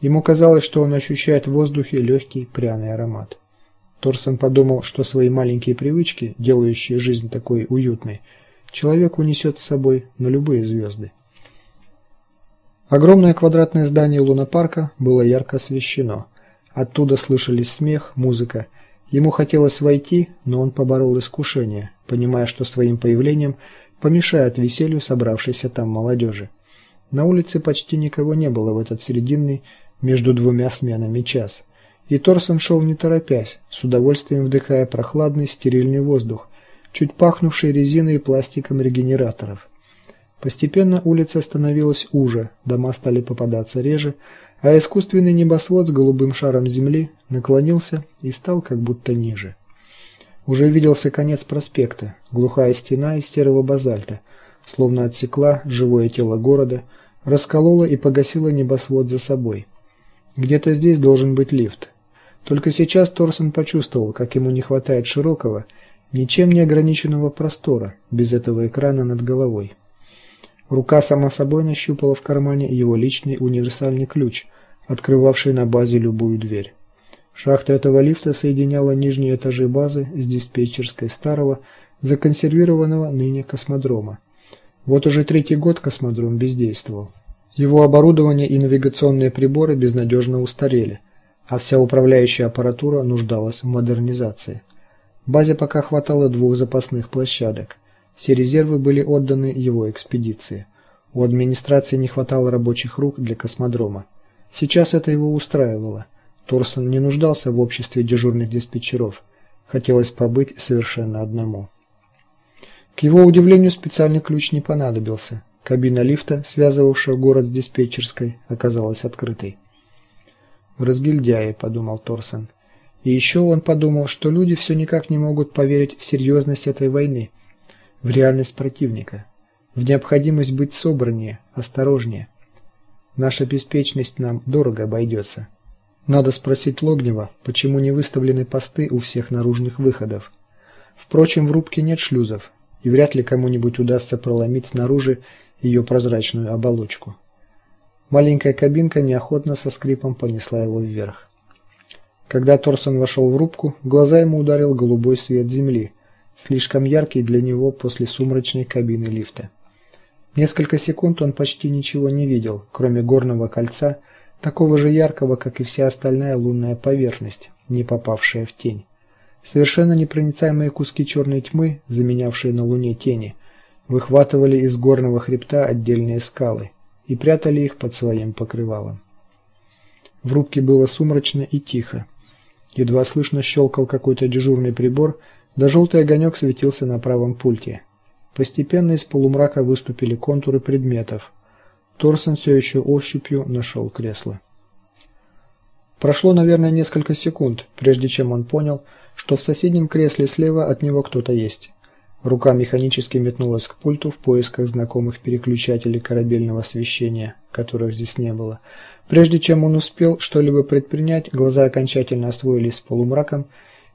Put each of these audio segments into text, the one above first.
Ему казалось, что он ощущает в воздухе легкий пряный аромат. Торсон подумал, что свои маленькие привычки, делающие жизнь такой уютной, человек унесет с собой на любые звезды. Огромное квадратное здание лунопарка было ярко освещено. Оттуда слышались смех, музыка. Ему хотелось войти, но он поборол искушение, понимая, что своим появлением помешает веселью собравшейся там молодежи. На улице почти никого не было в этот серединный между двумя сменами час. И Торсон шел не торопясь, с удовольствием вдыхая прохладный стерильный воздух, чуть пахнувший резиной и пластиком регенераторов. Постепенно улица становилась уже, дома стали попадаться реже, а искусственный небосвод с голубым шаром земли наклонился и стал как будто ниже. Уже виделся конец проспекта, глухая стена из серого базальта, словно отсекла живое тело города, расколола и погасила небосвод за собой. Где-то здесь должен быть лифт. Только сейчас Торсон почувствовал, как ему не хватает широкого, ничем не ограниченного простора без этого экрана над головой. Рука сама собой нащупала в кармане его личный универсальный ключ, открывавший на базе любую дверь. Шахта этого лифта соединяла нижние этажи базы с диспетчерской старого, законсервированного ныне космодрома. Вот уже третий год космодром бездействовал. Его оборудование и навигационные приборы безнадежно устарели, а вся управляющая аппаратура нуждалась в модернизации. Базе пока хватало двух запасных площадок. Все резервы были отданы его экспедиции. У администрации не хватало рабочих рук для космодрома. Сейчас это его устраивало. Торсон не нуждался в обществе дежурных диспетчеров. Хотелось побыть совершенно одному. К его удивлению, специальный ключ не понадобился. Кабина лифта, связывавшая город с диспетчерской, оказалась открытой. Разгильдяи, подумал Торсон. И еще он подумал, что люди все никак не могут поверить в серьезность этой войны, в реальность противника, в необходимость быть собраннее, осторожнее. Наша беспечность нам дорого обойдется. Надо спросить Логнева, почему не выставлены посты у всех наружных выходов. Впрочем, в рубке нет шлюзов, и вряд ли кому-нибудь удастся проломить снаружи ее прозрачную оболочку. Маленькая кабинка неохотно со скрипом понесла его вверх. Когда Торсон вошел в рубку, в глаза ему ударил голубой свет земли, слишком яркий для него после сумрачной кабины лифта. Несколько секунд он почти ничего не видел, кроме горного кольца, такого же яркого, как и вся остальная лунная поверхность, не попавшая в тень. Совершенно непроницаемые куски черной тьмы, заменявшие на луне тени, выхватывали из горного хребта отдельные скалы и прятали их под своим покрывалом. В рубке было сумрачно и тихо. Едва слышно щелкал какой-то дежурный прибор, да желтый огонек светился на правом пульте. Постепенно из полумрака выступили контуры предметов. Торсон все еще ощупью нашел кресло. Прошло, наверное, несколько секунд, прежде чем он понял, что в соседнем кресле слева от него кто-то есть. Рука механически метнулась к пульту в поисках знакомых переключателей корабельного освещения, которых здесь не было. Прежде чем он успел что-либо предпринять, глаза окончательно освоились с полумраком,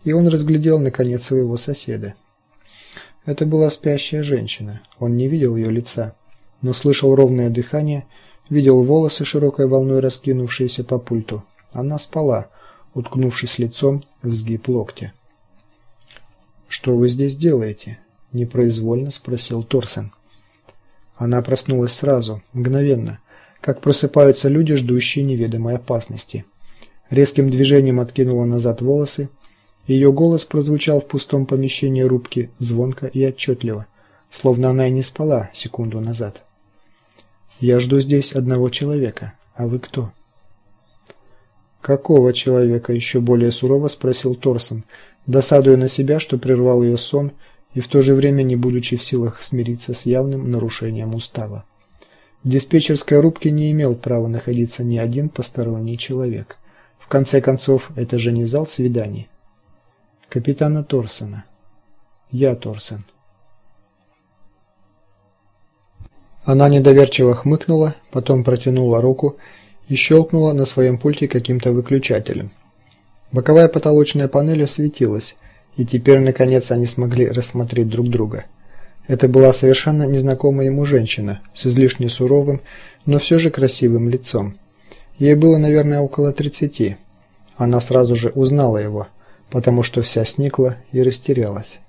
и он разглядел наконец своего соседа. Это была спящая женщина. Он не видел ее лица, но слышал ровное дыхание, видел волосы широкой волной раскинувшиеся по пульту. Она спала, уткнувшись лицом в сгиб локтя. Что вы здесь делаете? Непроизвольно спросил Торсен. Она проснулась сразу, мгновенно, как просыпаются люди, ждущие неведомой опасности. Резким движением откинула назад волосы. Ее голос прозвучал в пустом помещении рубки звонко и отчетливо, словно она и не спала секунду назад. Я жду здесь одного человека. А вы кто? Какого человека? еще более сурово спросил Торсон, досадуя на себя, что прервал ее сон и в то же время не будучи в силах смириться с явным нарушением устава. В диспетчерской рубке не имел права находиться ни один посторонний человек. В конце концов, это же не зал свиданий. Капитана Торсона. Я Торсон. Она недоверчиво хмыкнула, потом протянула руку и щелкнула на своем пульте каким-то выключателем. Боковая потолочная панель осветилась, и теперь наконец они смогли рассмотреть друг друга. Это была совершенно незнакомая ему женщина с излишне суровым, но все же красивым лицом. Ей было, наверное, около тридцати. Она сразу же узнала его, потому что вся сникла и растерялась.